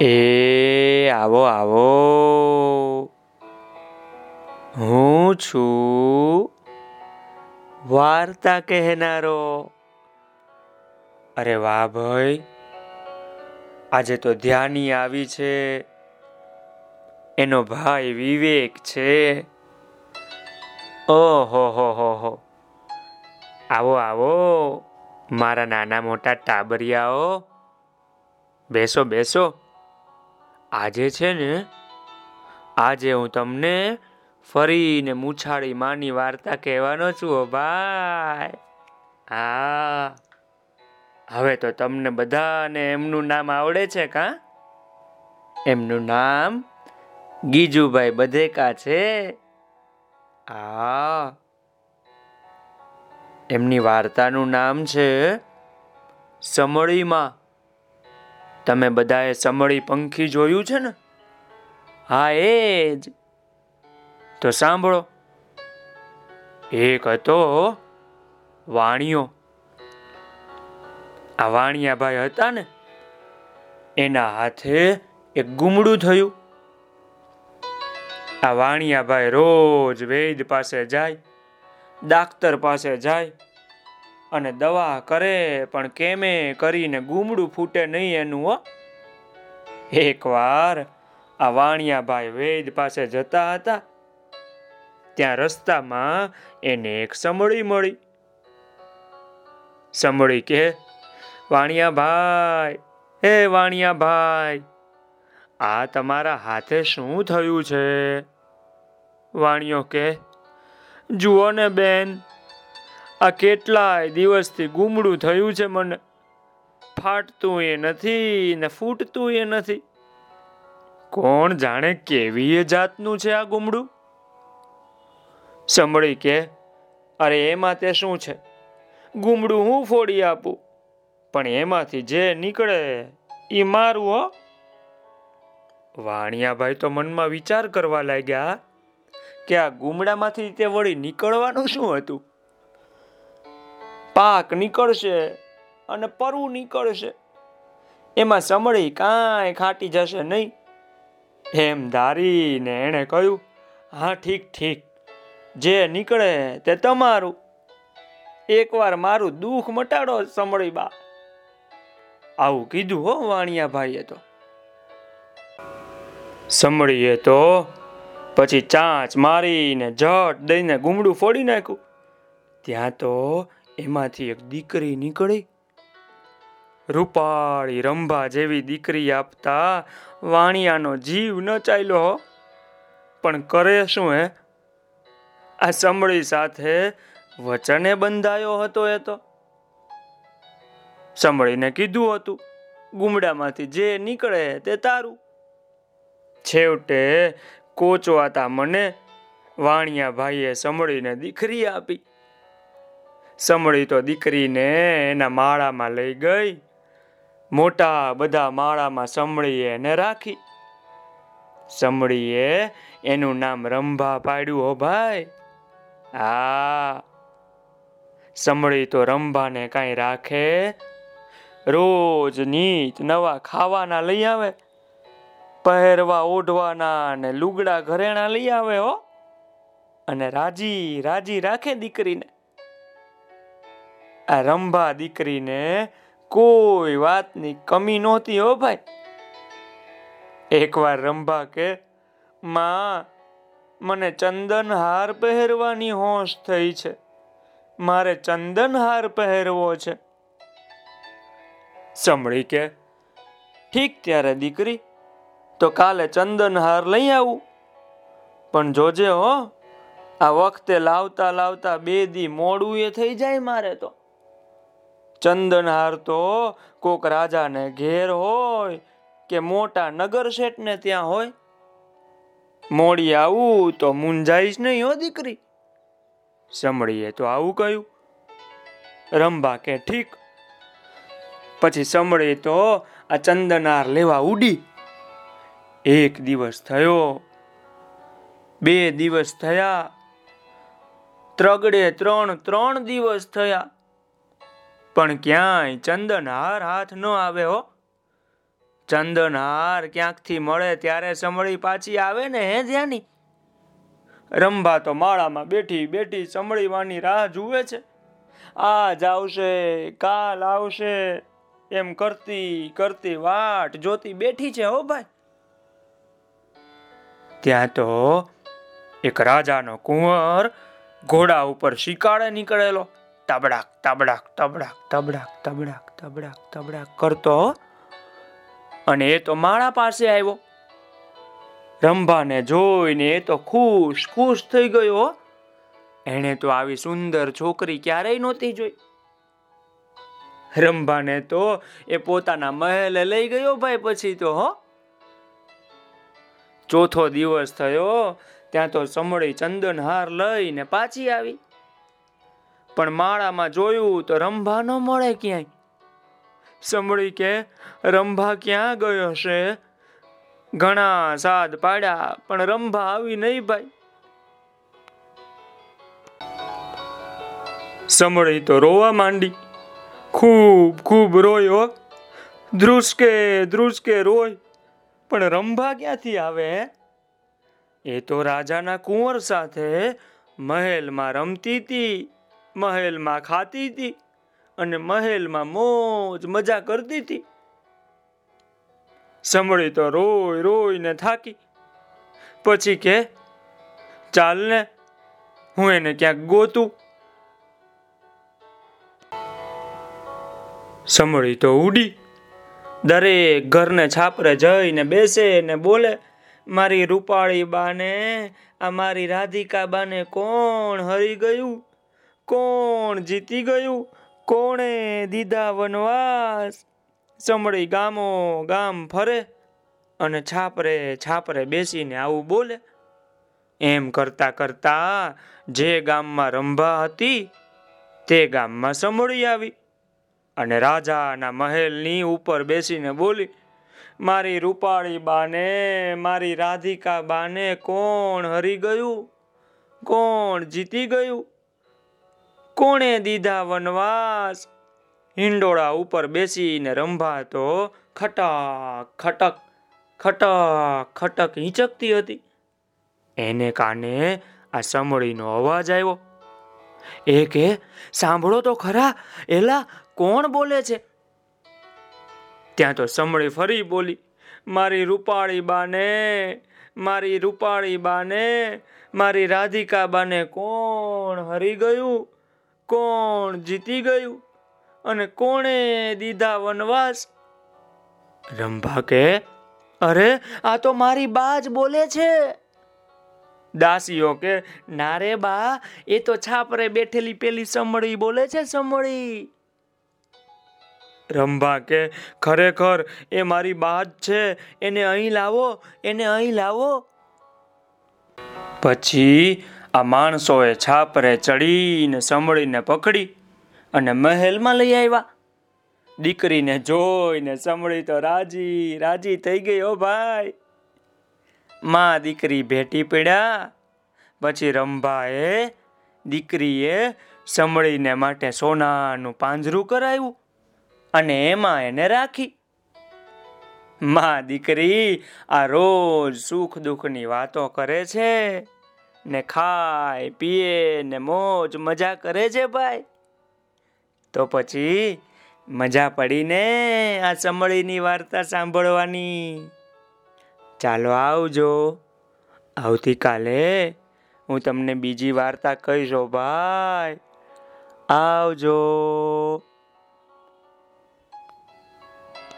એ, આવો આવો. હું છું વાર્તા કહેનારો. અરે વાહ ભાઈ, આજે તો ધ્યાની આવી છે. એનો ભાઈ વિવેક છે. ઓહો, હો હો હો. આવો આવો. મારા નાના મોટા ટાબરિયાઓ. બેસો બેસો. આજે છે ને, આજે હું તમને ફરીને મૂછાળી માની વાર્તા કહેવાનો છું ભાઈ. હા. હવે તો તમને બધાને એમનું નામ આવડે છે કા? એમનું નામ ગીજુભાઈ બધેકા છે. હા. એમની વાર્તાનું નામ છે સમળીમાં તમે બધાએ સમળી પંખી જોયું છે ને? હા, એ જ. તો સાંભળો. એક હતો વાણિયો. આ વાણિયાભાઈ હતા ને, એના હાથે એક ગુમડું થયું. આ વાણિયાભાઈ રોજ વૈદ પાસે જાય ડાક્ટર પાસે જાય અને દવા કરે, પણ કેમે કરીને ગુમડું ફૂટે નહીં એનું, હો. એકવાર આ વાણિયાભાઈ વેદ પાસે જતા હતા, ત્યાં રસ્તામાં એને એક સમળી મળી. સમળી કે, વાણિયાભાઈ હે વાણિયાભાઈ, આ તમારા હાથે શું થયું છે? વાણિયો કે, જુઓ ને બેન આ કેટલાય દિવસથી ગુમડું થયું છે મને. ફાટતું એ નથી ને ફૂટતું એ નથી. કોણ જાણે કેવી એ જાતનું છે આ ગુમડું? સંભળી કે, અરે એમાં તે શું છે? ગુમડું હું ફોડી આપું? પણ એમાંથી જે નીકળે એ મારું, હો. વાણિયાભાઈ તો મનમાં વિચાર કરવા લાગ્યા કે આ ગુમડામાંથી તે વળી નીકળવાનું શું હતું? પાક નીકળશે અને પરવું નીકળશે. એમાં સમળી કાંઈ ખાટી જશે નહીં. એમ ધારીને એણે કહ્યું, હા, ઠીક ઠીક. જે નીકળે તે તમારું. એકવાર મારું દુઃખ મટાડો, સમળી બા. આવું કીધું હો વાણિયા ભાઈએ તો. સમળીએ તો પછી ચાંચ મારીને, જટ દઈને ગુમડું ફોડી નાખ્યું. ત્યાં તો એમાંથી એક દીકરી નીકળી. રૂપાળી રંભા જેવી દીકરી આપતા વાણિયાનો જીવ ન ચાલ્યો હો. પણ કરે શું હે? આ સંભળી સાથે વચને બંધાયો હતો એ તો. સમળીને કીધું હતું, ગુમડામાંથી જે નીકળે તે તારું. છેવટે કોચવાતા મને વાણિયા ભાઈએ સમળીને દીકરી આપી. સમળી તો દીકરીને એના માળામાં લઈ ગઈ. મોટા બધા માળામાં સમળીએ એને રાખી. સમળીએ એનું નામ રંભા પાડ્યું, હો ભાઈ. હા. સમળી તો રંભાને કાંઈ રાખે. રોજ નીચ નવા ખાવાના લઈ આવે. પહેરવા ઓઢવાના ને લુગડા ઘરેણા લઈ આવે, હો. અને રાજી રાજી રાખે દીકરીને. આ રંભા દીકરીને કોઈ વાતની કમી નહોતી હો ભાઈ. એકવાર રંભા કે, માં, મને ચંદન હાર પહેરવાની હોશ થઈ છે. મારે ચંદન હાર પહેરવો છે. સમળી કે, ઠીક ત્યારે દીકરી, તો કાલે ચંદન હાર લઈ આવું. પણ જોજે હો, આ વખતે લાવતા લાવતા બે દી મોડું એ થઈ જાય મારે તો. ચંદનહાર તો કોક રાજાને ઘેર હોય કે મોટા નગર શેઠને ત્યાં હોય. મોડી આવું તો મુંજાઈશ નહીં હો દીકરી. સમળીએ તો આવું કહ્યું. રંભા કે ઠીક. પછી સમળી તો આ ચંદનહાર લેવા ઉડી. એક દિવસ થયો. બે દિવસ થયા. ત્રગડે ત્રણ ત્રણ દિવસ થયા. પણ ક્યાંય ચંદનહાર હાથ ન આવે હો. ચંદનહાર ક્યાંકથી મળે ત્યારે સમળી પાછી આવે ને હે ધ્યાની? રંભા તો માળામાં બેઠી બેઠી સમળીવાની રાહ જુએ છે. આજ આવશે, કાલ આવશે, એમ કરતી કરતી વાટ જોતી બેઠી છે હો ભાઈ. ત્યાં તો એક રાજાનો કુંવર ઘોડા ઉપર શિકાળે નીકળેલો. તબડાક તબડાક તબડાક તબડાક તબડાક તબડાક તબડાક કરતો અને એ તો માળા પાસે આવ્યો. રંભાને જોઈને એ તો ખુશ ખુશ થઈ ગયો. એણે તો આવી સુંદર છોકરી ક્યારેય નહોતી જોઈ. રંભાને તો એ પોતાના મહેલે લઈ ગયો ભાઈ પછી તો, હો. ચોથો દિવસ થયો, ત્યાં તો સમળી ચંદનહાર લઈને પાછી આવી. પણ માળામાં જોયું તો રંભા ન મળે ક્યાંય. સંભળી કે રંભા ક્યાં ગયો છે ઘણા સાદ પાડ્યા, પણ રંભા આવી નહીં ભાઈ સંભળી તો રોવા માંડી. ખૂબ ખૂબ રોયો ધ્રુસકે ધ્રુસકે રોય પણ રંભા ક્યાંથી આવે એ તો રાજાના કુંવર સાથે મહેલમાં રમતી હતી મહેલમાં ખાતી હતી અને મહેલમાં મોજ મજા કરતી હતી. સંભળી તો રોય રોઈને થાકી. પછી કે, ચાલ ને, હું એને ક્યાંક ગોતું. સંભળી તો ઉડી. દરેક ઘરને છાપરે જઈને બેસે ને બોલે, મારી રૂપાળી બાને, આ મારી રાધિકા બાને કોણ હરી ગયું? કોણ જીતી ગયું? કોણે દીધા વનવાસ? સમળી ગામો ગામ ફરે અને છાપરે છાપરે બેસીને આવું બોલે. એમ કરતા કરતા જે ગામમાં રંભા હતી, તે ગામમાં સમળી આવી અને રાજાના મહેલની ઉપર બેસીને બોલી, મારી રૂપાળી બાને, મારી રાધિકા બાને કોણ હરી ગયું? કોણ જીતી ગયું? કોણે દીધા વનવાસ? હિંડોળા ઉપર બેસીને રંભાતો ખટક ખટક ખટક ખટક હિંચકતી હતી. એને કાને આ સમળીનો અવાજ આવ્યો. એ કે સાંભળો તો ખરા, એલા કોણ બોલે છે? ત્યાં તો સમળી ફરી બોલી, મારી રૂપાળી બાને, મારી રૂપાળી બાને, મારી રાધિકા બાને કોણ હરી ગયું? કોણ જીતી ગયું અને કોણે દીધા વનવાસ? રંભા કે અરે, આ તો મારી બા જ બોલે છે. દાસીઓ કે નારે બા, એ તો છાપરે બેઠેલી પેલી સમળી બોલે છે સમળી. રંભા કે ખરેખર એ મારી બા જ છે, એને અહીં લાવો, એને અહીં લાવો. પછી આ માણસોએ છાપરે ચડીને સંભળીને પકડી અને મહેલમાં લઈ આવ્યા. દીકરીને જોઈને સંભળી તો રાજી રાજી થઈ ગઈ, ઓ ભાઈ. માં દીકરી ભેટી પડ્યા. પછી રંભાએ દીકરીએ સંભળીને માટે સોનાનું પાંજરું કરાવ્યું અને એમાં એને રાખી. માં દીકરી આ રોજ સુખ દુઃખની વાતો કરે છે. ને ખાય, પીએ ને મોજ, મજા કરે છે ભાઈ. તો પછી મજા પડીને આ સમળીની વાર્તા સાંભળવાની. ચાલો આવજો. આવતીકાલે હું તમને બીજી વાર્તા કહીશો ભાઈ. આવજો.